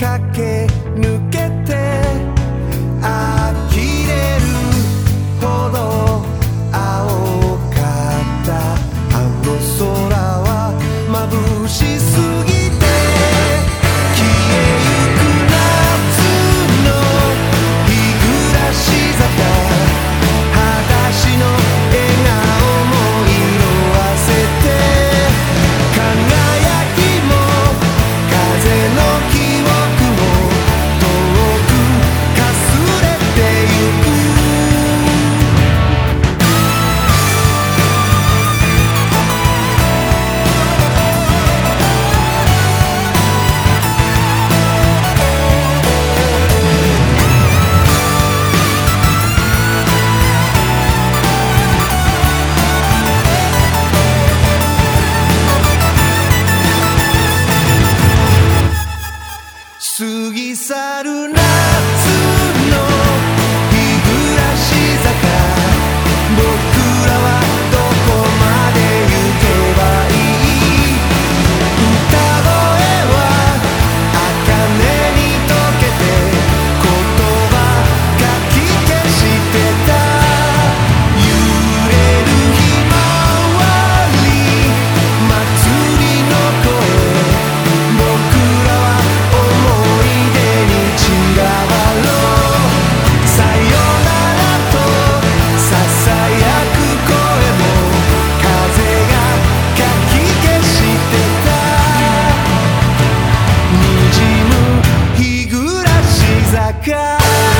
駆け抜け坂